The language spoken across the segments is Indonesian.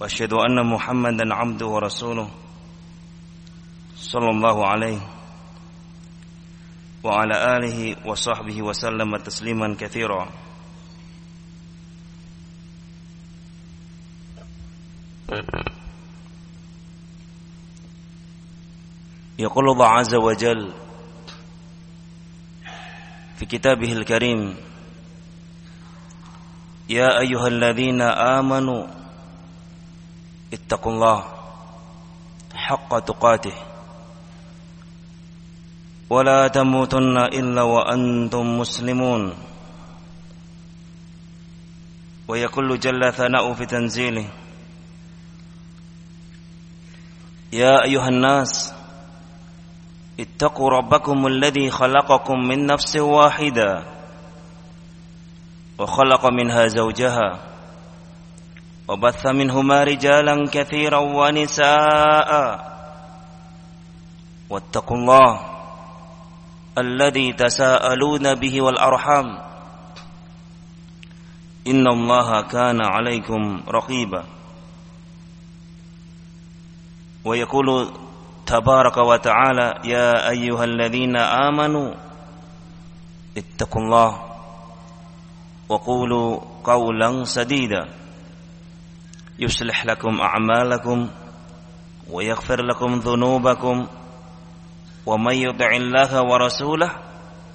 وأشهد أن محمدا عبده ورسوله صلى الله عليه وعلى آله وصحبه وسلم تسليما كثيرا. يقول الله عز وجل في كتابه الكريم يا أيها الذين آمنوا اتقوا الله حق تقاته. ولا تموتن إلا وأنتم مسلمون. ويقول جل ثناؤه في تنزيله. يا أيها الناس اتقوا ربكم الذي خلقكم من نفس واحدة وخلق منها زوجها. وبث منهما رجالا كثيرا ونساء. واتقوا الله الذي تساءلون به والأرحام. إن الله كان عليكم رقيبا. ويقول تبارك وتعالى يا أيها الذين آمنوا اتقوا الله وقولوا قولا سديدا. يصلح لكم أعمالكم ويغفر لكم ذنوبكم ومن يطع الله ورسوله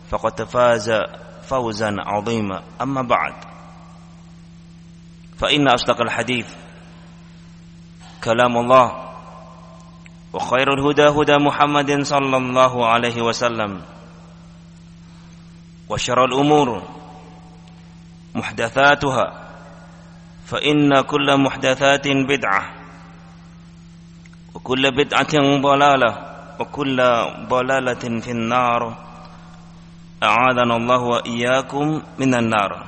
فقد فاز فوزا عظيما. أما بعد فإن أصدق الحديث كلام الله وخير الهدى هدى محمد صلى الله عليه وسلم وشر الأمور محدثاتها فإن كل محدثات بدعة وكل بدعة ضلالة وكل ضلالة في النار. أعاذنا الله وإياكم من النار.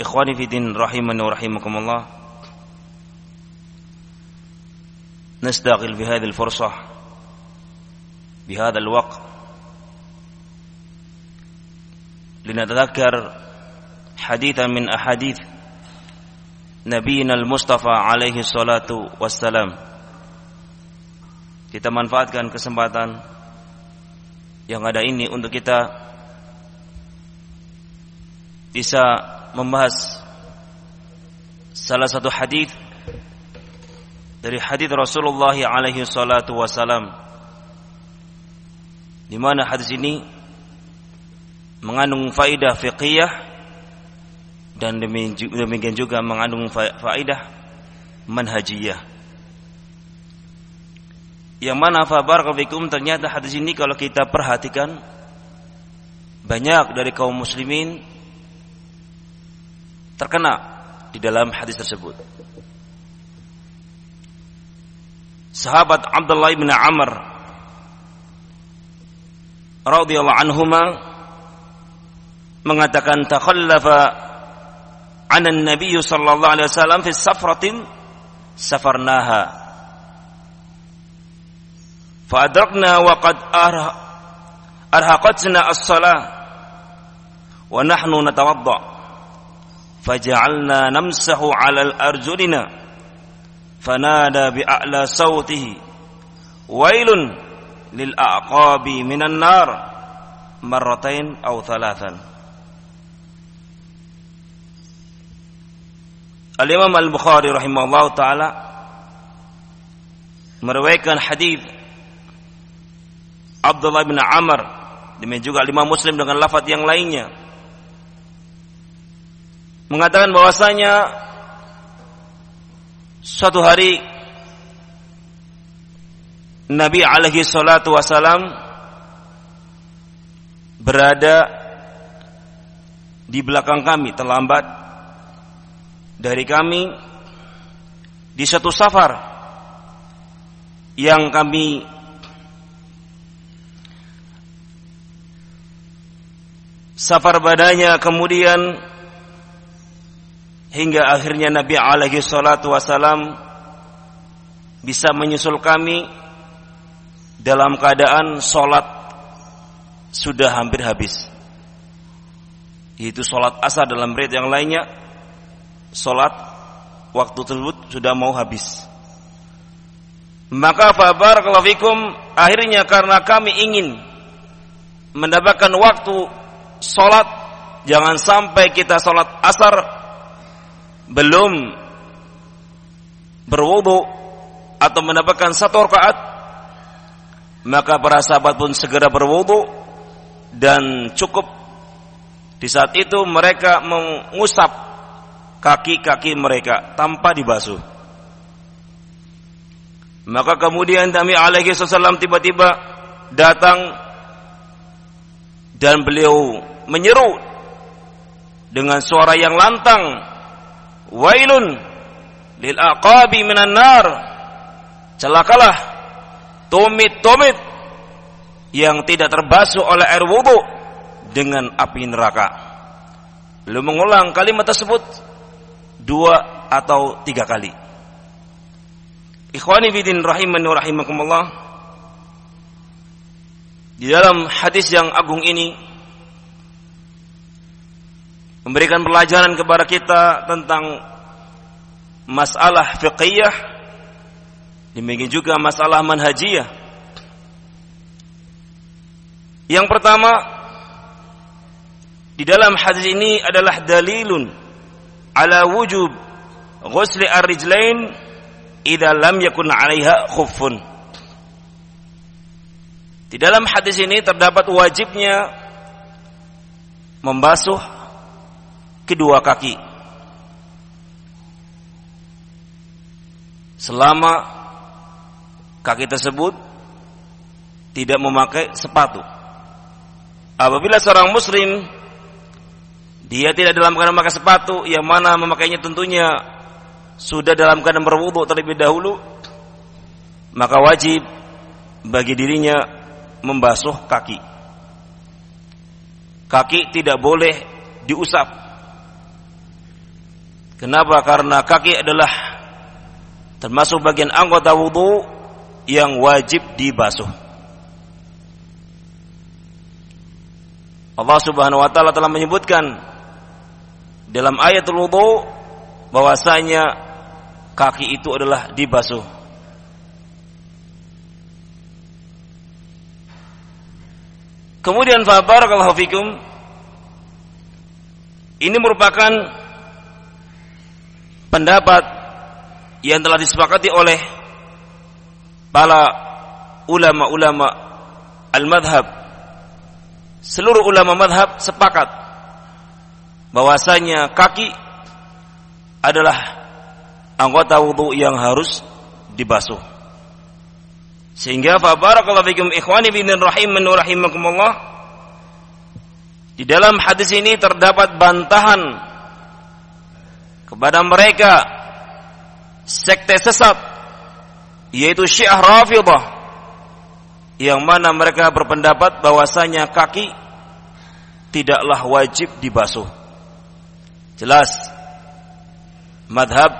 إخواني في الدين رحمني ورحمكم الله. نستغل بهذه الفرصة بهذا الوقت لنتذكر حديثا من أحاديث نبينا المصطفى عليه الصلاة والسلام kita manfaatkan kesempatan yang ada ini untuk kita bisa membahas salah satu hadis dari hadis Rasulullah alaihi salatu wasalam di mana hadis ini mengandung faidah fiqhiyah dan demikian juga mengandung faidah manhajiyah yang mana fabarakallahu ternyata hadis ini kalau kita perhatikan banyak dari kaum muslimin terkena di dalam hadis tersebut. Sahabat Abdullah bin Amr radhiyallahu anhuma mengatakan takhallafa an an-nabiy sallallahu alaihi wasallam fi safratin safarnaha فأدركنا وقد أرهقتنا الصلاة ونحن نتوضأ. فجعلنا نمسح على الأرجلنا فنادى بأعلى صوته ويل للأعقاب من النار. مرتين أو ثلاثا. Al-Imam Al-Bukhari rahimahullah taala meriwayatkan hadis Abdullah bin Amr demikian juga lima Muslim dengan lafaz yang lainnya. Mengatakan bahwasanya suatu hari Nabi alaihi salatu wasalam berada di belakang kami terlambat dari kami di satu safar yang kami safar badanya kemudian hingga akhirnya Nabi alaihi salatu wasalam bisa menyusul kami dalam keadaan sholat sudah hampir habis. Yaitu sholat asar dalam red yang lainnya sholat waktu tersebut sudah mau habis. Maka fabar kalau akhirnya karena kami ingin mendapatkan waktu sholat jangan sampai kita sholat asar belum berwudu atau mendapatkan satu rakaat maka para sahabat pun segera berwudu dan cukup. Di saat itu mereka mengusap kaki-kaki mereka tanpa dibasuh. Maka kemudian Nabi alaihi wasallam tiba-tiba datang dan beliau menyeru dengan suara yang lantang wailun lil aqabi minan nar. Celakalah tumit-tumit yang tidak terbasuh oleh air wudu dengan api neraka. Lalu mengulang kalimat tersebut dua atau tiga kali. Ikhwani bidin rahimani rahimakumullah di dalam hadis yang agung ini memberikan pelajaran kepada kita tentang masalah fiqhiyah demikian juga masalah manhajiyah. Yang pertama di dalam hadis ini adalah dalilun ala wujub ghusli ar-rijlain idza lam yakun 'alaiha khuffun di dalam hadis ini terdapat wajibnya membasuh kedua kaki. Selama kaki tersebut tidak memakai sepatu. Apabila seorang muslim dia tidak dalam keadaan memakai sepatu yang mana memakainya tentunya sudah dalam keadaan berwudu terlebih dahulu maka wajib bagi dirinya membasuh kaki. Kaki tidak boleh diusap Kenapa? Karena kaki adalah termasuk bagian anggota wudhu yang wajib dibasuh. Allah Subhanahu wa taala telah menyebutkan dalam ayat wudhu bahwasanya kaki itu adalah dibasuh. Kemudian fa barakallahu fikum ini merupakan pendapat yang telah disepakati oleh para ulama-ulama al-madhab seluruh ulama madhab sepakat bahwasanya kaki adalah anggota wudhu yang harus dibasuh sehingga fa barakallahu fikum ikhwani bin rahiman wa rahimakumullah di dalam hadis ini terdapat bantahan kepada mereka sekte sesat yaitu Syiah Rafidhah yang mana mereka berpendapat bahwasanya kaki tidaklah wajib dibasuh. Jelas madhab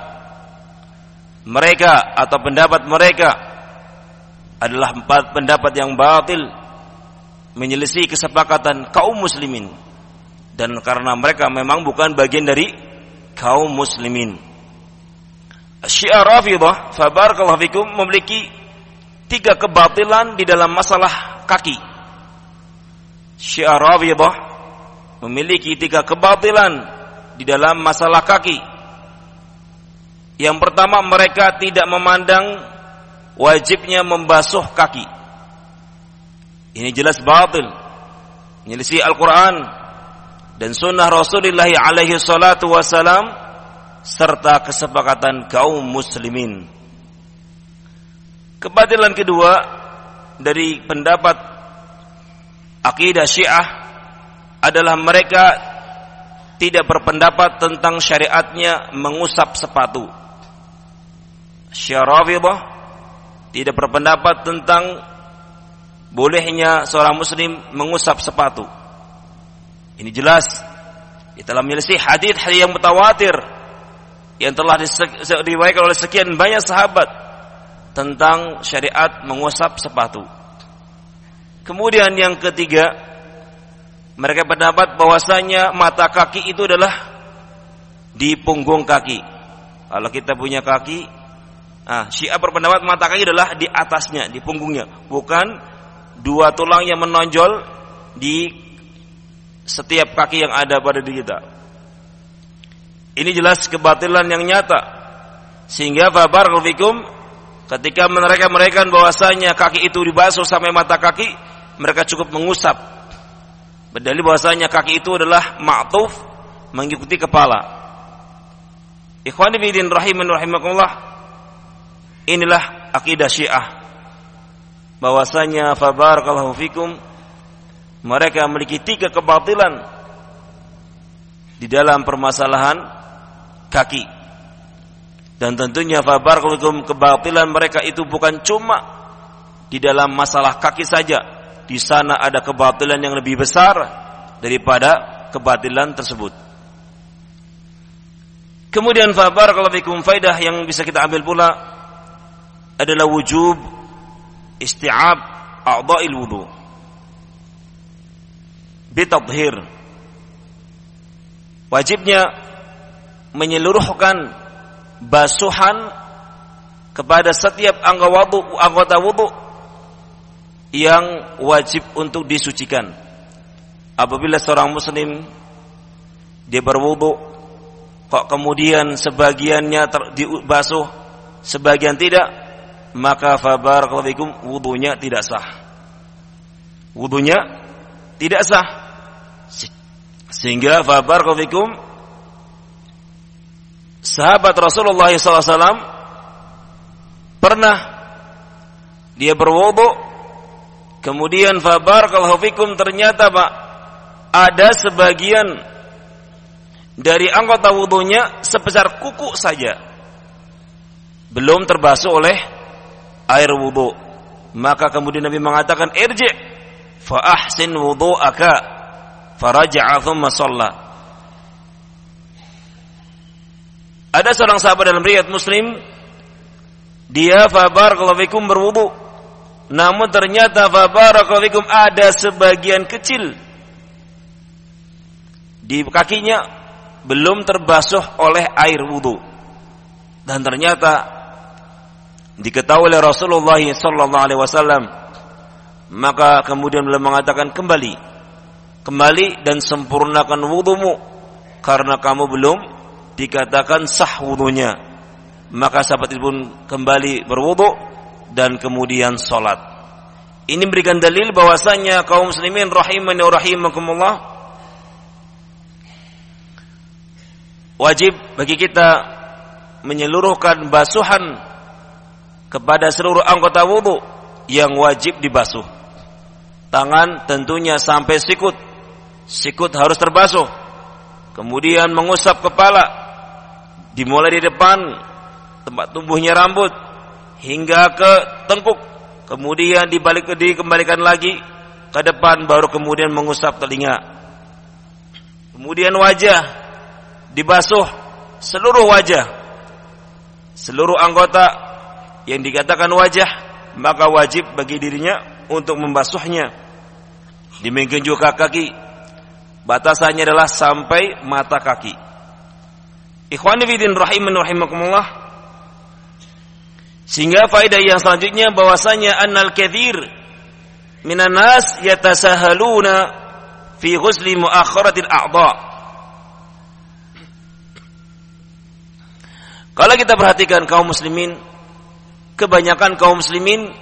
mereka atau pendapat mereka adalah empat pendapat yang batil menyelisih kesepakatan kaum muslimin dan karena mereka memang bukan bagian dari kaum muslimin. Syiah Rafidah, fabarakallahu fikum memiliki tiga kebatilan di dalam masalah kaki. Syiah Rafidah memiliki tiga kebatilan di dalam masalah kaki. Yang pertama mereka tidak memandang wajibnya membasuh kaki. Ini jelas batil. Menyelisih Al-Quran dan sunnah Rasulullah alaihi salatu serta kesepakatan kaum muslimin. Kebatilan kedua dari pendapat akidah Syiah adalah mereka tidak berpendapat tentang syariatnya mengusap sepatu. Syarafidah tidak berpendapat tentang bolehnya seorang muslim mengusap sepatu. Ini jelas di dalam menyelisih hadis hadis yang mutawatir yang telah diriwayatkan oleh sekian banyak sahabat tentang syariat mengusap sepatu. Kemudian yang ketiga, mereka pendapat bahwasanya mata kaki itu adalah di punggung kaki. Kalau kita punya kaki, ah, Syiah berpendapat mata kaki adalah di atasnya, di punggungnya, bukan dua tulang yang menonjol di setiap kaki yang ada pada diri kita. Ini jelas kebatilan yang nyata. Sehingga babar fikum ketika mereka mereka bahwasanya kaki itu dibasuh sampai mata kaki, mereka cukup mengusap Berdalil bahwasanya kaki itu adalah ma'tuf mengikuti kepala. Ikhwani bidin rahiman rahimakumullah. Inilah akidah Syiah. Bahwasanya fabarakallahu fikum mereka memiliki tiga kebatilan di dalam permasalahan kaki. Dan tentunya fabarakallahu kebatilan mereka itu bukan cuma di dalam masalah kaki saja, di sana ada kebatilan yang lebih besar daripada kebatilan tersebut. Kemudian fabar kalau fikum faidah yang bisa kita ambil pula adalah wujub isti'ab a'dha'il wudu. Bitadhir. Wajibnya menyeluruhkan basuhan kepada setiap anggota wudu yang wajib untuk disucikan. Apabila seorang muslim dia berwudu kok kemudian sebagiannya dibasuh, sebagian tidak, maka fabarakallahu wudunya tidak sah. Wudunya tidak sah. Sehingga fabarakallahu sahabat Rasulullah SAW pernah dia berwudu Kemudian fabarakallahu fikum ternyata Pak ada sebagian dari anggota wudhunya sebesar kuku saja. Belum terbasuh oleh air wudhu. Maka kemudian Nabi mengatakan irji fa ahsin wudhu'aka faraja'a thumma shalla. Ada seorang sahabat dalam riwayat Muslim dia fabar kalau fikum berwudu namun ternyata fabarakallahu ada sebagian kecil di kakinya belum terbasuh oleh air wudhu. Dan ternyata diketahui oleh Rasulullah wasallam maka kemudian beliau mengatakan kembali kembali dan sempurnakan wudhumu karena kamu belum dikatakan sah wudhunya maka sahabat itu pun kembali berwudhu dan kemudian sholat. Ini memberikan dalil bahwasanya kaum muslimin rahimani wa rahimakumullah wajib bagi kita menyeluruhkan basuhan kepada seluruh anggota wudhu yang wajib dibasuh. Tangan tentunya sampai sikut. Sikut harus terbasuh. Kemudian mengusap kepala. Dimulai di depan tempat tumbuhnya rambut hingga ke tengkuk. Kemudian dibalik dikembalikan lagi ke depan baru kemudian mengusap telinga. Kemudian wajah dibasuh seluruh wajah. Seluruh anggota yang dikatakan wajah maka wajib bagi dirinya untuk membasuhnya. Demikian juga kaki. Batasannya adalah sampai mata kaki. Ikhwani fillah rahiman rahimakumullah sehingga faedah yang selanjutnya bahwasanya annal kathir minan nas yatasahaluna fi ghusli muakharatil a'dha. Kalau kita perhatikan kaum muslimin, kebanyakan kaum muslimin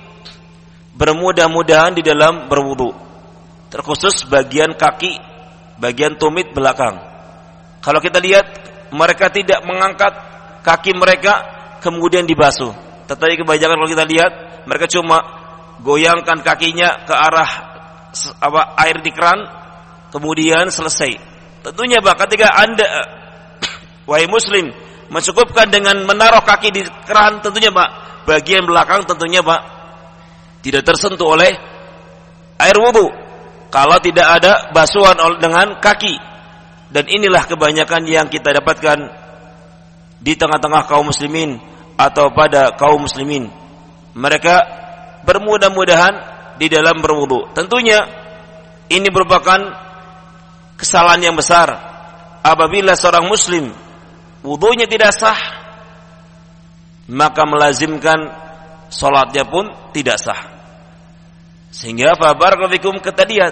bermudah-mudahan di dalam berwudu. Terkhusus bagian kaki, bagian tumit belakang. Kalau kita lihat mereka tidak mengangkat kaki mereka kemudian dibasuh tetapi kebanyakan kalau kita lihat mereka cuma goyangkan kakinya ke arah apa air di keran kemudian selesai. Tentunya Pak ketika Anda wahai muslim mencukupkan dengan menaruh kaki di keran tentunya Pak bagian belakang tentunya Pak tidak tersentuh oleh air wudhu. Kalau tidak ada basuhan dengan kaki. Dan inilah kebanyakan yang kita dapatkan di tengah-tengah kaum muslimin atau pada kaum muslimin. Mereka bermudah-mudahan di dalam berwudu. Tentunya ini merupakan kesalahan yang besar. Apabila seorang muslim wudunya tidak sah maka melazimkan salatnya pun tidak sah. Sehingga fa barakallahu ketadiat.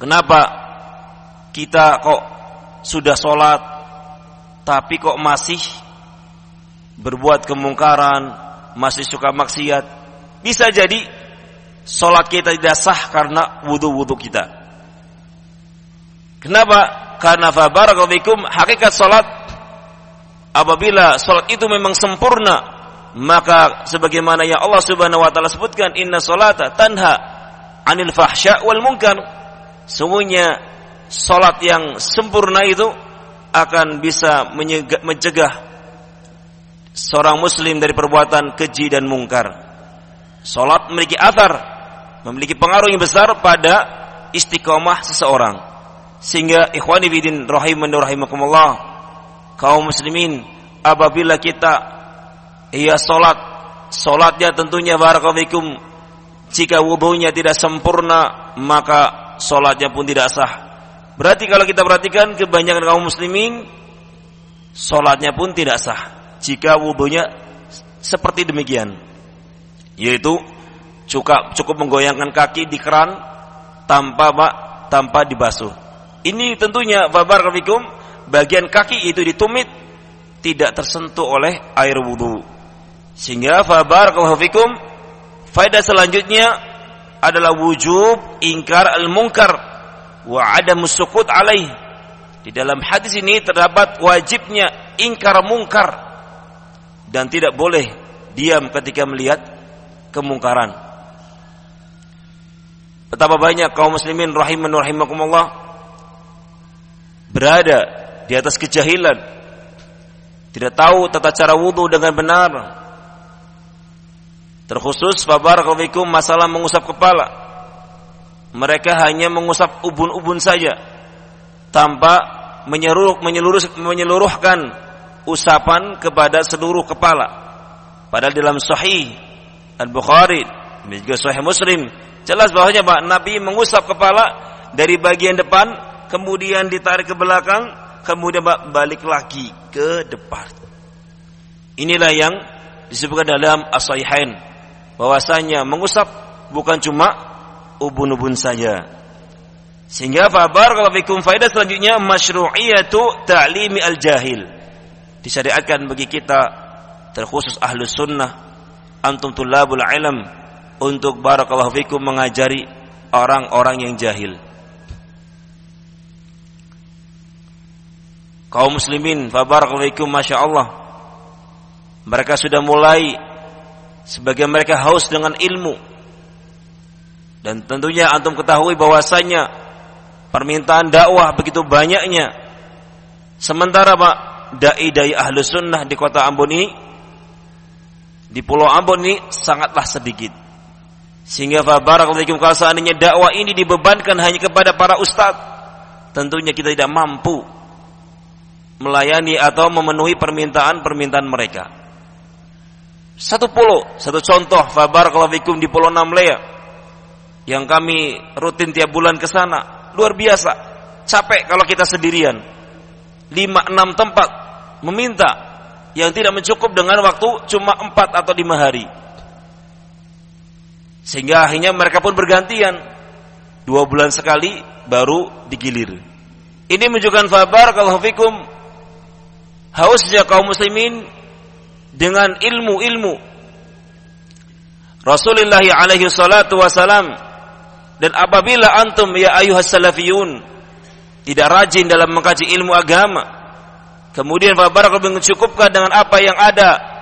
Kenapa kita kok sudah sholat tapi kok masih berbuat kemungkaran masih suka maksiat bisa jadi sholat kita tidak sah karena wudhu-wudhu kita kenapa? karena fa barakallahu hakikat sholat apabila sholat itu memang sempurna maka sebagaimana yang Allah Subhanahu wa taala sebutkan inna salata tanha anil fahsya wal munkar semuanya salat yang sempurna itu akan bisa mencegah seorang muslim dari perbuatan keji dan mungkar. Salat memiliki athar memiliki pengaruh yang besar pada istiqomah seseorang. Sehingga ikhwani bidin rahiman rahimakumullah kaum muslimin apabila kita ia solat solatnya tentunya barakallahu jika wudhunya tidak sempurna maka solatnya pun tidak sah. Berarti kalau kita perhatikan kebanyakan kaum muslimin solatnya pun tidak sah jika wudhunya seperti demikian yaitu cukup cukup menggoyangkan kaki di keran tanpa pak tanpa dibasuh. Ini tentunya barakallahu bagian kaki itu ditumit tidak tersentuh oleh air wudhu sehingga fa barakallahu fikum faedah selanjutnya adalah wujub ingkar al-munkar wa ada sukut alaih. Di dalam hadis ini terdapat wajibnya ingkar mungkar dan tidak boleh diam ketika melihat kemungkaran. Betapa banyak kaum muslimin rahiman rahimakumullah berada di atas kejahilan, tidak tahu tata cara wudhu dengan benar, Terkhusus fabarakallahu masalah mengusap kepala. Mereka hanya mengusap ubun-ubun saja tanpa menyeluruh, menyeluruh, menyeluruhkan usapan kepada seluruh kepala. Padahal dalam Sahih Al-Bukhari dan juga Sahih Muslim jelas bahwanya Pak Nabi mengusap kepala dari bagian depan kemudian ditarik ke belakang kemudian Pak balik lagi ke depan. Inilah yang disebutkan dalam As-Sahihain bahwasanya mengusap bukan cuma ubun-ubun saja. Sehingga fabar kalau fikum faedah selanjutnya masyru'iyatu ta'limi al-jahil. Disyariatkan bagi kita terkhusus ahlus sunnah antum tulabul ilm untuk barakallahu fikum mengajari orang-orang yang jahil. Kaum muslimin fabarakallahu fikum masyaallah mereka sudah mulai sebagian mereka haus dengan ilmu dan tentunya antum ketahui bahwasanya permintaan dakwah begitu banyaknya sementara Pak dai-dai ahlu sunnah di kota Ambon ini di pulau Ambon ini sangatlah sedikit sehingga Barakallahu kalau seandainya dakwah ini dibebankan hanya kepada para ustadz tentunya kita tidak mampu melayani atau memenuhi permintaan-permintaan mereka satu pulau, satu contoh fabar kalau fikum di Pulau Namlea yang kami rutin tiap bulan ke sana, luar biasa. Capek kalau kita sendirian. Lima enam tempat meminta yang tidak mencukup dengan waktu cuma empat atau lima hari. Sehingga akhirnya mereka pun bergantian. Dua bulan sekali baru digilir. Ini menunjukkan fabar kalau fikum hausnya kaum muslimin dengan ilmu-ilmu Rasulullah alaihi salatu wasalam dan apabila antum ya ayuhas salafiyun tidak rajin dalam mengkaji ilmu agama kemudian fabarakallahu mencukupkan dengan apa yang ada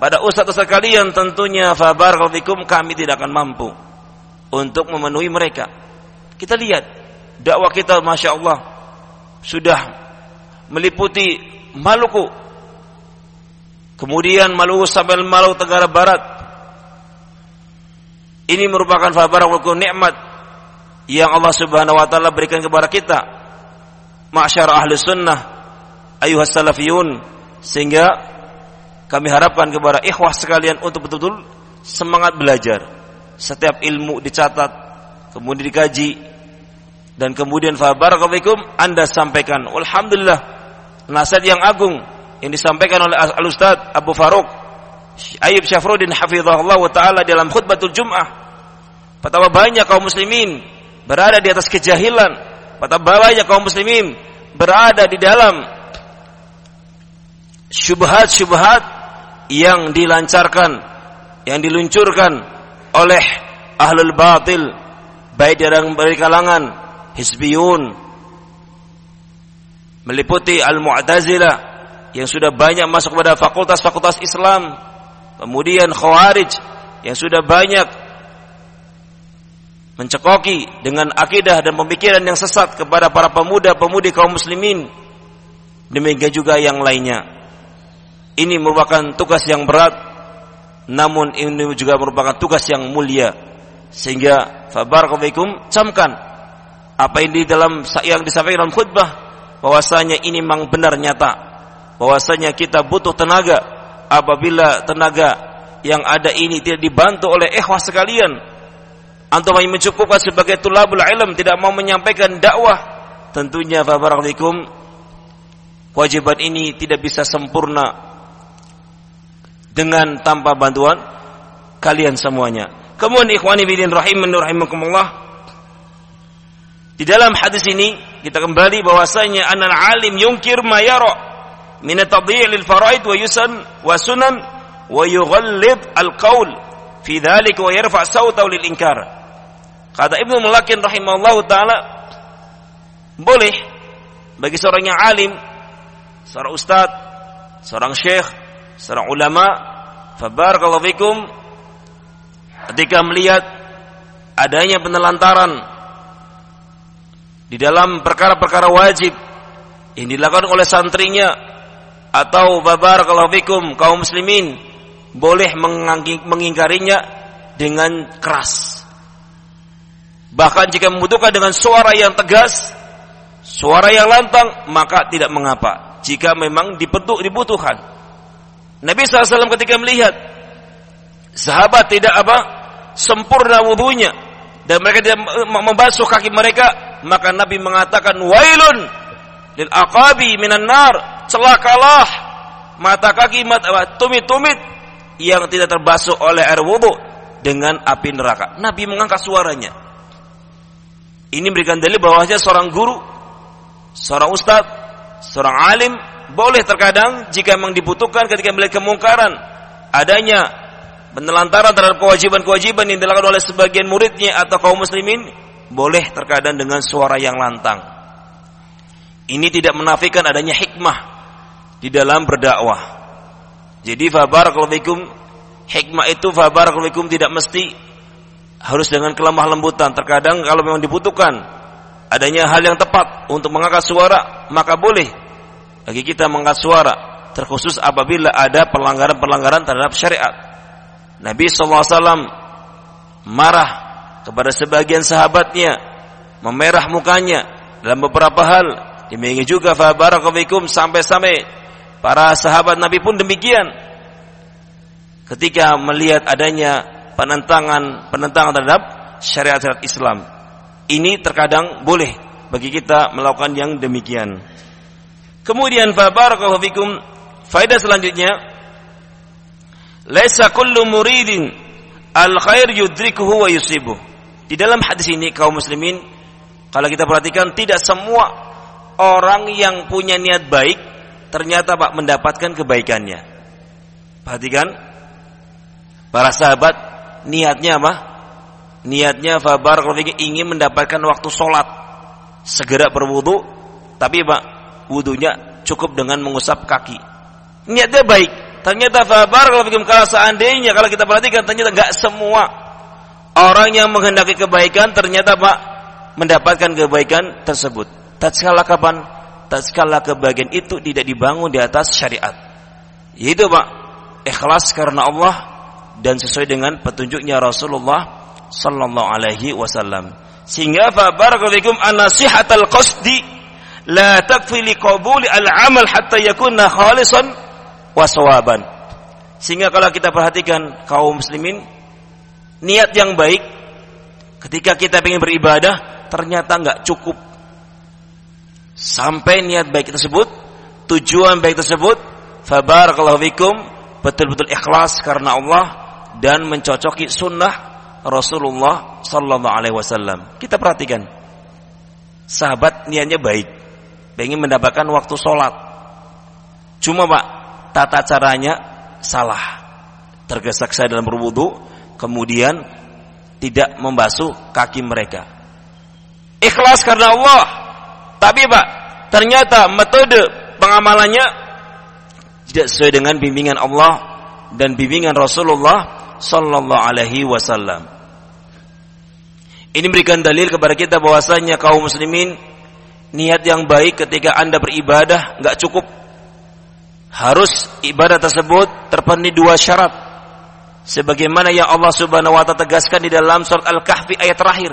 pada ustaz-ustaz kalian tentunya fabarakallahu kami tidak akan mampu untuk memenuhi mereka. Kita lihat dakwah kita Masya Allah sudah meliputi Maluku kemudian Maluku sampai Maluku Tenggara Barat. Ini merupakan fabarakul nikmat yang Allah Subhanahu wa taala berikan kepada kita. Masyarakat ahli sunnah ayuhas salafiyun sehingga kami harapkan kepada ikhwah sekalian untuk betul-betul semangat belajar. Setiap ilmu dicatat kemudian dikaji dan kemudian fabarakallahu Anda sampaikan. Alhamdulillah nasihat yang agung yang disampaikan oleh Al Ustaz Abu Faruk Ayub Syafruddin hafizahullah wa taala dalam khutbatul Jum'ah. Betapa banyak kaum muslimin berada di atas kejahilan. Betapa banyak kaum muslimin berada di dalam syubhat-syubhat yang dilancarkan yang diluncurkan oleh ahlul batil baik dari kalangan Hizbiyun meliputi Al-Mu'tazilah yang sudah banyak masuk kepada fakultas-fakultas Islam kemudian Khawarij yang sudah banyak mencekoki dengan akidah dan pemikiran yang sesat kepada para pemuda-pemudi kaum muslimin demikian juga yang lainnya ini merupakan tugas yang berat namun ini juga merupakan tugas yang mulia. Sehingga fabarakallahu camkan apa yang di dalam yang disampaikan dalam khutbah bahwasanya ini memang benar nyata. Bahwasanya kita butuh tenaga. Apabila tenaga yang ada ini tidak dibantu oleh ikhwah sekalian antum hanya mencukupkan sebagai tulabul ilm tidak mau menyampaikan dakwah tentunya fabarakalaikum kewajiban ini tidak bisa sempurna dengan tanpa bantuan kalian semuanya kemudian ikhwani bidin rahiman rahimakumullah di dalam hadis ini kita kembali bahwasanya anal alim yungkir ma yara min tadhi'il faraid wa yusan wa sunan wa yughallid al qaul fi dhalik wa yarfa' sawtahu lil inkar. Kata Ibnu Mulakin rahimahullahu taala boleh bagi seorang yang alim, seorang ustaz, seorang syekh, seorang ulama, fabarakallahu fikum ketika melihat adanya penelantaran di dalam perkara-perkara wajib yang dilakukan oleh santrinya atau babar kalau fikum kaum muslimin boleh mengingkarinya dengan keras. Bahkan jika membutuhkan dengan suara yang tegas, suara yang lantang, maka tidak mengapa. Jika memang dibutuhkan. Nabi SAW ketika melihat sahabat tidak apa sempurna wudhunya dan mereka tidak membasuh kaki mereka, maka Nabi mengatakan wailun lil aqabi minan nar, celakalah mata kaki mata tumit-tumit yang tidak terbasuh oleh air wudu dengan api neraka. Nabi mengangkat suaranya. Ini memberikan dalil bahwasanya seorang guru, seorang ustadz, seorang alim boleh terkadang jika memang dibutuhkan ketika melihat kemungkaran adanya penelantaran terhadap kewajiban-kewajiban yang dilakukan oleh sebagian muridnya atau kaum muslimin boleh terkadang dengan suara yang lantang. Ini tidak menafikan adanya hikmah di dalam berdakwah. Jadi fabarakallahu hikmah itu fabarakallahu tidak mesti harus dengan kelemah lembutan. Terkadang kalau memang dibutuhkan adanya hal yang tepat untuk mengangkat suara, maka boleh bagi kita mengangkat suara terkhusus apabila ada pelanggaran-pelanggaran terhadap syariat. Nabi SAW marah kepada sebagian sahabatnya, memerah mukanya dalam beberapa hal. Demikian juga fabarakallahu sampai-sampai para sahabat Nabi pun demikian. Ketika melihat adanya penentangan penentangan terhadap syariat syariat Islam. Ini terkadang boleh bagi kita melakukan yang demikian. Kemudian fabarakallahu fikum faedah selanjutnya Laisa kullu muridin al khair yudrikuhu wa yusibuh. Di dalam hadis ini kaum muslimin kalau kita perhatikan tidak semua orang yang punya niat baik ternyata Pak mendapatkan kebaikannya. Perhatikan para sahabat niatnya apa? Niatnya fabar ingin mendapatkan waktu sholat segera berwudu tapi Pak wudunya cukup dengan mengusap kaki. Niatnya baik, Ternyata fabar kalau bikin kalau seandainya kalau kita perhatikan ternyata nggak semua orang yang menghendaki kebaikan ternyata Pak mendapatkan kebaikan tersebut. Tatkala kapan? Tatkala kebahagiaan itu tidak dibangun di atas syariat. Yaitu Pak, ikhlas karena Allah dan sesuai dengan petunjuknya Rasulullah sallallahu alaihi wasallam. Sehingga fa barakallahu an-nasihatal qasdi la takfi li qabuli al-amal hatta yakuna khalisan wa sawaban. Sehingga kalau kita perhatikan kaum muslimin niat yang baik ketika kita ingin beribadah ternyata nggak cukup sampai niat baik tersebut tujuan baik tersebut fabarakallahu fikum betul-betul ikhlas karena Allah dan mencocoki sunnah Rasulullah sallallahu alaihi wasallam. Kita perhatikan. Sahabat niatnya baik. Pengen mendapatkan waktu sholat. Cuma Pak, tata caranya salah. Tergesa-gesa dalam berwudu, kemudian tidak membasuh kaki mereka. Ikhlas karena Allah. Tapi Pak, ternyata metode pengamalannya tidak sesuai dengan bimbingan Allah dan bimbingan Rasulullah sallallahu alaihi wasallam. Ini memberikan dalil kepada kita bahwasanya kaum muslimin niat yang baik ketika Anda beribadah nggak cukup. Harus ibadah tersebut terpenuhi dua syarat. Sebagaimana yang Allah Subhanahu wa taala tegaskan di dalam surat Al-Kahfi ayat terakhir.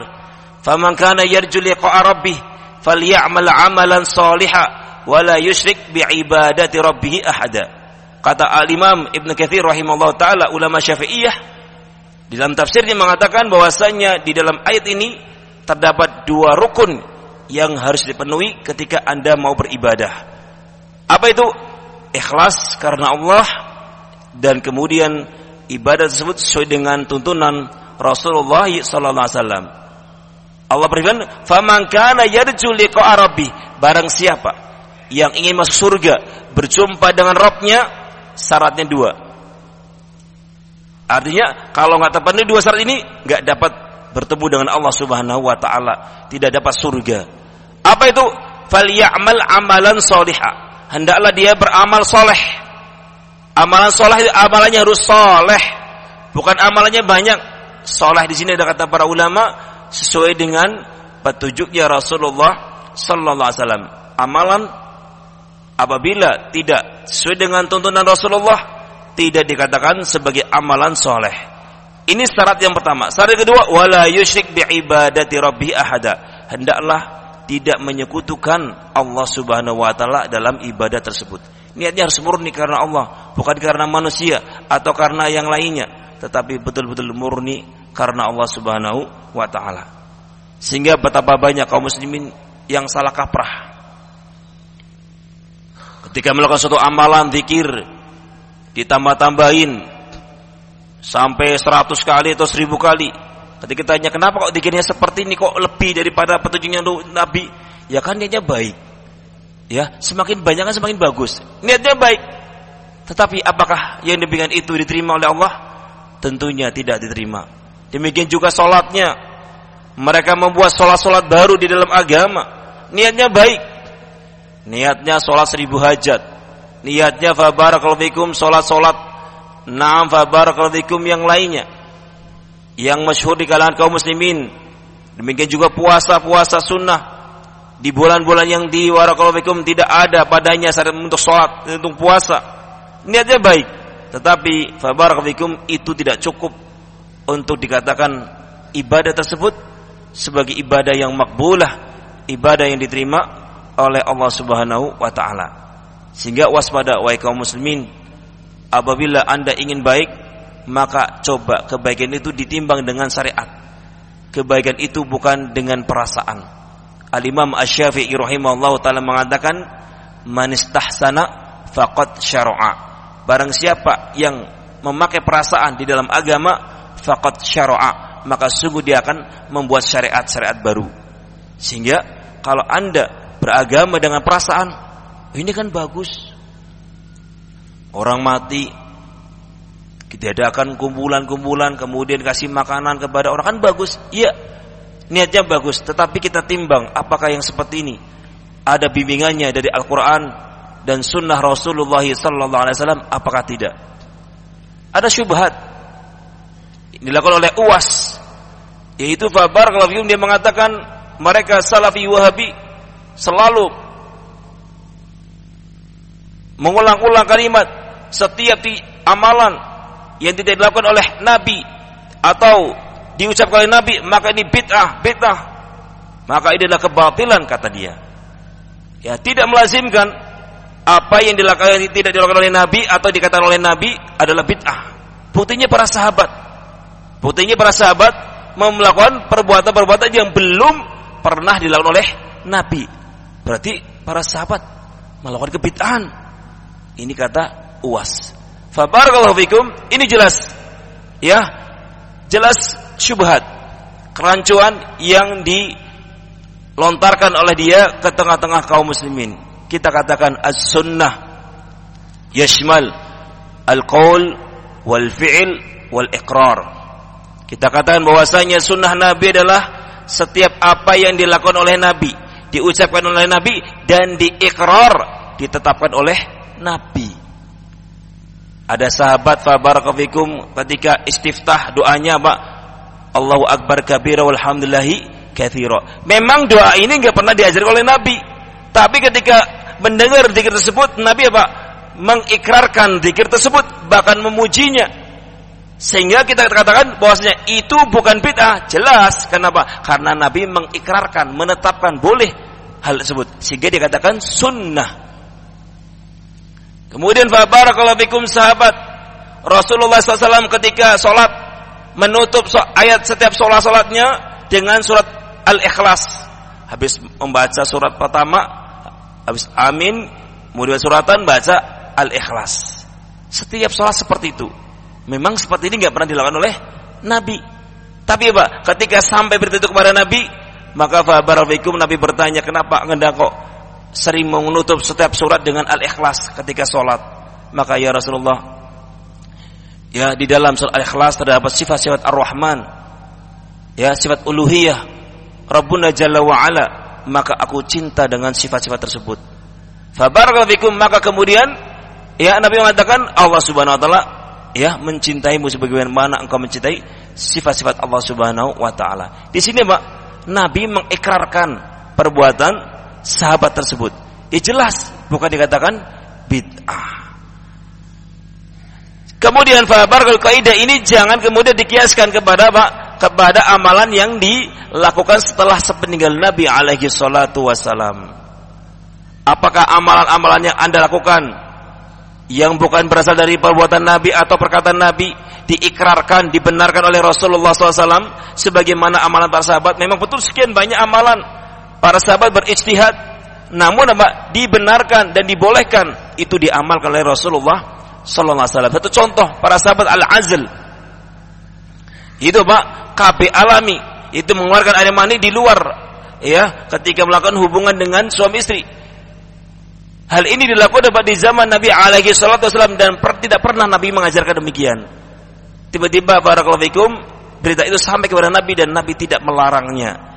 "Faman kana yarju liqa'a rabbih falyamal 'amalan shalihan wa la yusyrik rabbih ahada." Kata Al-Imam Ibnu Katsir rahimahullah taala ulama Syafi'iyah di dalam tafsirnya mengatakan bahwasanya di dalam ayat ini terdapat dua rukun yang harus dipenuhi ketika Anda mau beribadah. Apa itu? Ikhlas karena Allah dan kemudian ibadah tersebut sesuai dengan tuntunan Rasulullah sallallahu alaihi wasallam. Allah berfirman, "Faman kana yarju liqa'a rabbih," barang siapa yang ingin masuk surga, berjumpa dengan Rabbnya, syaratnya dua. Artinya kalau nggak terpenuhi dua syarat ini nggak dapat bertemu dengan Allah Subhanahu wa taala, tidak dapat surga. Apa itu? Falyamal amalan soliha. Hendaklah dia beramal soleh. Amalan soleh amalannya harus soleh, bukan amalannya banyak. Soleh di sini ada kata para ulama sesuai dengan petunjuknya Rasulullah Sallallahu Alaihi Wasallam. Amalan apabila tidak sesuai dengan tuntunan Rasulullah tidak dikatakan sebagai amalan soleh. Ini syarat yang pertama. Syarat kedua, wala yusyrik bi ibadati rabbi ahada. Hendaklah tidak menyekutukan Allah Subhanahu wa taala dalam ibadah tersebut. Niatnya harus murni karena Allah, bukan karena manusia atau karena yang lainnya, tetapi betul-betul murni karena Allah Subhanahu wa taala. Sehingga betapa banyak kaum muslimin yang salah kaprah. Ketika melakukan suatu amalan zikir, ditambah-tambahin sampai 100 kali atau 1000 kali. Ketika tanya kenapa kok dikirnya seperti ini kok lebih daripada petunjuknya Nabi? Ya kan niatnya baik. Ya, semakin banyak kan semakin bagus. Niatnya baik. Tetapi apakah yang demikian itu diterima oleh Allah? Tentunya tidak diterima. Demikian juga solatnya. Mereka membuat solat-solat baru di dalam agama. Niatnya baik. Niatnya solat seribu hajat niatnya fa barakallahu fikum salat-salat na'am fa barakallahu fikum yang lainnya yang masyhur di kalangan kaum muslimin. Demikian juga puasa-puasa sunnah. Di bulan-bulan yang di barakallahu fikum tidak ada padanya syarat untuk salat untuk puasa. Niatnya baik. Tetapi fa barakallahu fikum itu tidak cukup untuk dikatakan ibadah tersebut sebagai ibadah yang makbulah ibadah yang diterima oleh Allah Subhanahu wa taala. Sehingga waspada wahai kaum muslimin apabila Anda ingin baik maka coba kebaikan itu ditimbang dengan syariat. Kebaikan itu bukan dengan perasaan. Al-Imam Asy-Syafi'i rahimahullah taala mengatakan man istahsana faqad syara'a. Barang siapa yang memakai perasaan di dalam agama faqad syara'a, maka sungguh dia akan membuat syariat-syariat baru. Sehingga kalau Anda beragama dengan perasaan ini kan bagus. Orang mati diadakan kumpulan-kumpulan kemudian kasih makanan kepada orang kan bagus. Iya. Niatnya bagus, tetapi kita timbang apakah yang seperti ini ada bimbingannya dari Al-Qur'an dan sunnah Rasulullah wasallam apakah tidak? Ada syubhat dilakukan oleh Uwas yaitu Fabar kalau dia mengatakan mereka Salafi Wahabi selalu mengulang-ulang kalimat setiap di amalan yang tidak dilakukan oleh Nabi atau diucapkan oleh Nabi maka ini bid'ah, bid'ah. Maka ini adalah kebatilan kata dia. Ya, tidak melazimkan apa yang dilakukan yang tidak dilakukan oleh Nabi atau dikatakan oleh Nabi adalah bid'ah. Buktinya para sahabat. Buktinya para sahabat melakukan perbuatan-perbuatan yang belum pernah dilakukan oleh Nabi. Berarti para sahabat melakukan kebid'ahan. Ini kata Uas. Fabarakallahu fikum, ini jelas. Ya. Jelas syubhat. Kerancuan yang dilontarkan oleh dia ke tengah-tengah kaum muslimin. Kita katakan as-sunnah yashmal al-qaul wal fi'il wal iqrar. Kita katakan bahwasanya sunnah Nabi adalah setiap apa yang dilakukan oleh Nabi, diucapkan oleh Nabi dan diikrar, ditetapkan oleh Nabi. Ada sahabat fabarakafikum ketika istiftah doanya Pak Allahu Akbar kabira walhamdulillahi kathira. Memang doa ini nggak pernah diajarkan oleh Nabi. Tapi ketika mendengar zikir tersebut Nabi apa? Mengikrarkan zikir tersebut bahkan memujinya. Sehingga kita katakan bahwasanya itu bukan bid'ah. Jelas kenapa? Karena Nabi mengikrarkan, menetapkan boleh hal tersebut. Sehingga dikatakan sunnah. Kemudian barakallahu fikum sahabat Rasulullah SAW ketika sholat menutup ayat setiap sholat-sholatnya dengan surat Al-Ikhlas. Habis membaca surat pertama, habis amin, kemudian suratan baca Al-Ikhlas. Setiap sholat seperti itu. Memang seperti ini nggak pernah dilakukan oleh Nabi. Tapi apa? Ketika sampai beritahu kepada Nabi, maka barakallahu Nabi bertanya, "Kenapa kok sering menutup setiap surat dengan al-ikhlas ketika sholat. Maka ya Rasulullah ya di dalam surat al-ikhlas terdapat sifat-sifat ar-Rahman. Ya sifat uluhiyah. Rabbuna Jalla wa ala maka aku cinta dengan sifat-sifat tersebut. Fabarakallahu maka kemudian ya Nabi mengatakan Allah Subhanahu wa taala ya mencintaimu sebagaimana engkau mencintai sifat-sifat Allah Subhanahu wa taala. Di sini Pak Nabi mengikrarkan perbuatan sahabat tersebut. Ya jelas bukan dikatakan bid'ah. Kemudian fabarul kaidah ini jangan kemudian dikiaskan kepada? Kepada amalan yang dilakukan setelah sepeninggal Nabi alaihi salatu wasalam. Apakah amalan-amalan yang Anda lakukan yang bukan berasal dari perbuatan Nabi atau perkataan Nabi diikrarkan, dibenarkan oleh Rasulullah SAW sebagaimana amalan para sahabat memang betul sekian banyak amalan para sahabat berijtihad namun dibenarkan dan dibolehkan itu diamalkan oleh Rasulullah sallallahu alaihi wasallam. Satu contoh para sahabat al-azl itu Pak KB alami itu mengeluarkan air mani di luar ya ketika melakukan hubungan dengan suami istri. Hal ini dilakukan Pak di zaman Nabi alaihi salatu wasallam dan per, tidak pernah Nabi mengajarkan demikian. Tiba-tiba barakallahu fikum berita itu sampai kepada Nabi dan Nabi tidak melarangnya.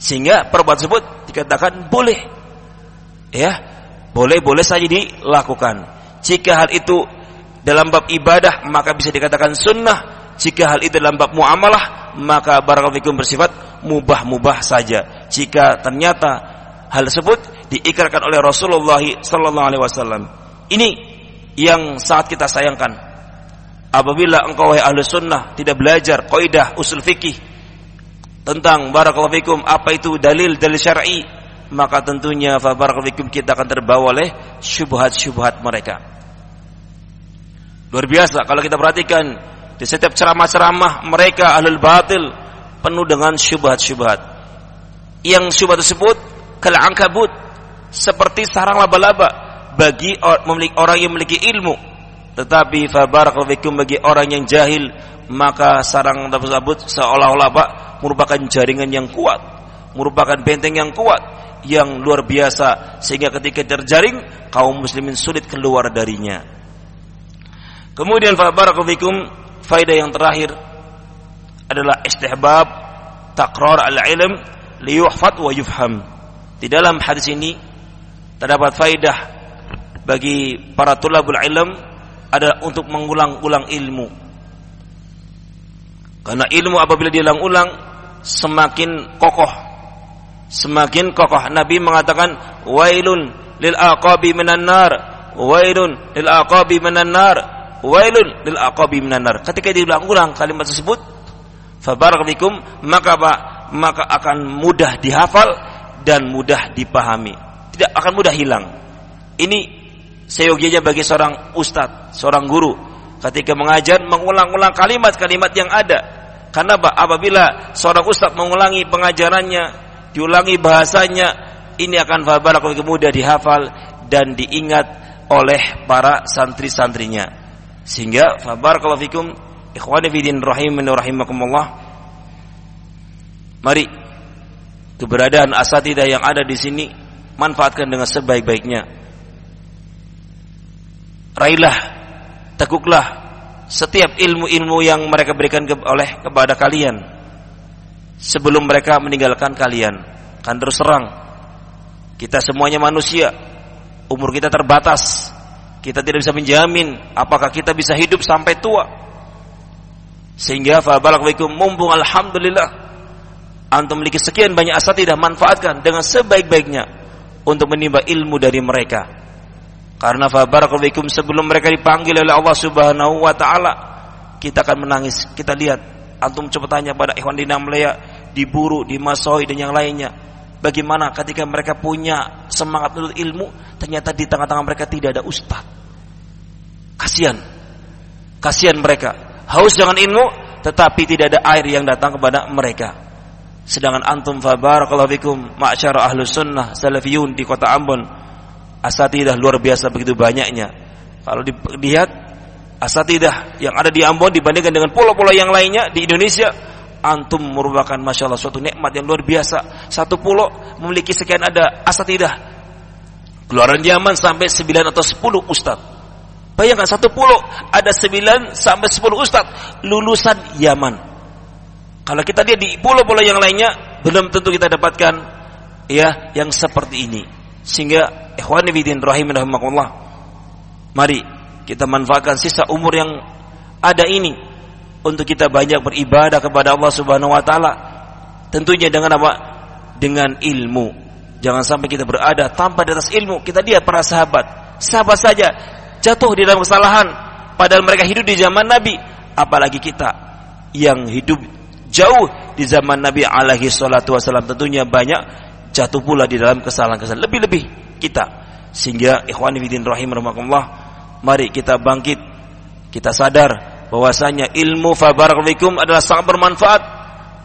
Sehingga perbuatan tersebut dikatakan boleh. Ya, boleh-boleh saja dilakukan. Jika hal itu dalam bab ibadah maka bisa dikatakan sunnah. Jika hal itu dalam bab muamalah maka barakallahu bersifat mubah-mubah saja. Jika ternyata hal tersebut diikrarkan oleh Rasulullah sallallahu alaihi wasallam. Ini yang saat kita sayangkan. Apabila engkau wahai ahli sunnah tidak belajar kaidah usul fikih tentang barakallahu apa itu dalil dalil syar'i maka tentunya fa barakallahu kita akan terbawa oleh syubhat-syubhat mereka. Luar biasa kalau kita perhatikan di setiap ceramah-ceramah mereka ahlul batil penuh dengan syubhat-syubhat. Yang syubhat tersebut kal angkabut seperti sarang laba-laba bagi orang yang memiliki ilmu. Tetapi fa barakallahu bagi orang yang jahil maka sarang tersebut seolah-olah Pak merupakan jaringan yang kuat, merupakan benteng yang kuat yang luar biasa sehingga ketika terjaring kaum muslimin sulit keluar darinya. Kemudian barakallahu faedah yang terakhir adalah istihbab takrar al-ilm liyuhfad wa yufham. Di dalam hadis ini terdapat faedah bagi para tulabul ilm adalah untuk mengulang-ulang ilmu karena ilmu apabila diulang-ulang semakin kokoh semakin kokoh. Nabi mengatakan wailun lil aqabi minan nar, wailun lil aqabi minan nar, wailun lil aqabi minan nar. Ketika diulang-ulang kalimat tersebut, fabarakallahu maka apa? maka akan mudah dihafal dan mudah dipahami. Tidak akan mudah hilang. Ini seyogianya bagi seorang ustadz, seorang guru ketika mengajar mengulang-ulang kalimat-kalimat yang ada. Karena apabila seorang ustadz mengulangi pengajarannya, diulangi bahasanya ini akan fabarakallahu mudah dihafal dan diingat oleh para santri-santrinya. Sehingga fabarakallahu fikum ikhwani fidin rahimin rahimakumullah mari keberadaan asatidah yang ada di sini manfaatkan dengan sebaik-baiknya. Raihlah teguklah setiap ilmu-ilmu yang mereka berikan ke, oleh kepada kalian sebelum mereka meninggalkan kalian. Kan terus terang, kita semuanya manusia, umur kita terbatas, kita tidak bisa menjamin apakah kita bisa hidup sampai tua. Sehingga fabarakallahu mumpung alhamdulillah antum memiliki sekian banyak asatidah manfaatkan dengan sebaik-baiknya untuk menimba ilmu dari mereka. Karena fabarakallahu sebelum mereka dipanggil oleh Allah Subhanahu wa taala, kita akan menangis. Kita lihat Antum coba tanya pada ikhwan di Namlea, di di Masoi dan yang lainnya. Bagaimana ketika mereka punya semangat menuntut ilmu, ternyata di tengah-tengah mereka tidak ada ustaz. Kasihan. Kasihan mereka. Haus dengan ilmu, tetapi tidak ada air yang datang kepada mereka. Sedangkan antum fabarakallahu fikum ma'syara ahlus sunnah salafiyun di kota Ambon asatidah luar biasa begitu banyaknya. Kalau dilihat asatidah yang ada di Ambon dibandingkan dengan pulau-pulau yang lainnya di Indonesia antum merupakan masya Allah suatu nikmat yang luar biasa. Satu pulau memiliki sekian ada asatidah. Keluaran zaman sampai 9 atau 10 ustad bayangkan satu pulau ada 9 sampai 10 ustad lulusan Yaman. Kalau kita lihat di pulau-pulau yang lainnya belum tentu kita dapatkan ya yang seperti ini. Sehingga ikhwani bidin rahim mari kita manfaatkan sisa umur yang ada ini untuk kita banyak beribadah kepada Allah Subhanahu wa taala. Tentunya dengan apa? Dengan ilmu. Jangan sampai kita berada tanpa di atas ilmu. Kita dia para sahabat. Sahabat saja jatuh di dalam kesalahan padahal mereka hidup di zaman Nabi, apalagi kita yang hidup jauh di zaman Nabi alaihi salatu wasallam tentunya banyak jatuh pula di dalam kesalahan-kesalahan lebih-lebih kita. Sehingga ikhwani fillah rahim mari kita bangkit. Kita sadar bahwasanya ilmu fabarakallahu adalah sangat bermanfaat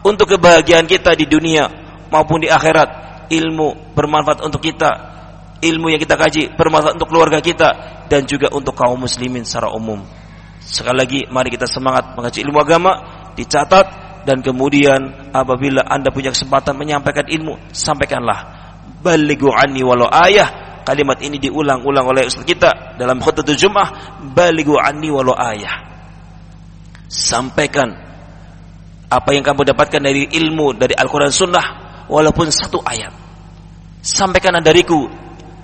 untuk kebahagiaan kita di dunia maupun di akhirat. Ilmu bermanfaat untuk kita ilmu yang kita kaji bermanfaat untuk keluarga kita dan juga untuk kaum muslimin secara umum. Sekali lagi mari kita semangat mengaji ilmu agama dicatat dan kemudian apabila anda punya kesempatan menyampaikan ilmu sampaikanlah balighu anni walau ayah Kalimat ini diulang-ulang oleh ustaz kita dalam khutbah Jumat, balighu anni walau ayah. Sampaikan apa yang kamu dapatkan dari ilmu dari Al-Qur'an Sunnah walaupun satu ayat. Sampaikan dariku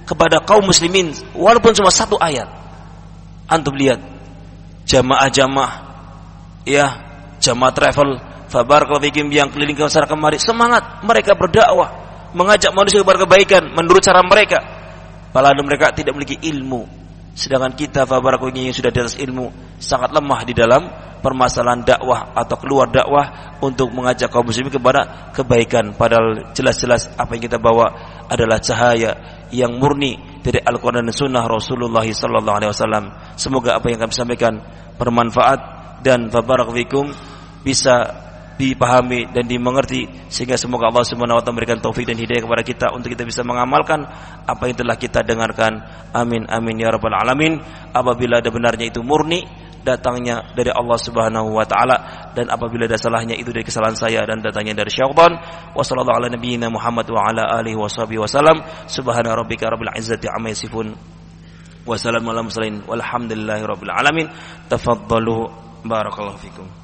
kepada kaum muslimin walaupun cuma satu ayat. Antum lihat jamaah-jamaah ya, jamaah travel fabarakallahu fikum yang keliling ke sana kemari semangat mereka berdakwah mengajak manusia kepada kebaikan menurut cara mereka Padahal mereka tidak memiliki ilmu. Sedangkan kita fabarakunya yang sudah di atas ilmu sangat lemah di dalam permasalahan dakwah atau keluar dakwah untuk mengajak kaum muslimin kepada kebaikan. Padahal jelas-jelas apa yang kita bawa adalah cahaya yang murni dari Al-Quran dan Sunnah Rasulullah Sallallahu Alaihi Wasallam. Semoga apa yang kami sampaikan bermanfaat dan fabarakum bisa dipahami dan dimengerti sehingga semoga Allah Subhanahu wa taala memberikan taufik dan hidayah kepada kita untuk kita bisa mengamalkan apa yang telah kita dengarkan. Amin amin ya rabbal alamin. Apabila ada benarnya itu murni datangnya dari Allah Subhanahu wa taala dan apabila ada salahnya itu dari kesalahan saya dan datangnya dari syaitan. Wassallallahu ala nabiyyina Muhammad wa ala alihi washabihi wasallam. Subhana rabbika rabbil izzati amma yasifun. Wassalamu ala mursalin walhamdulillahi barakallahu fikum.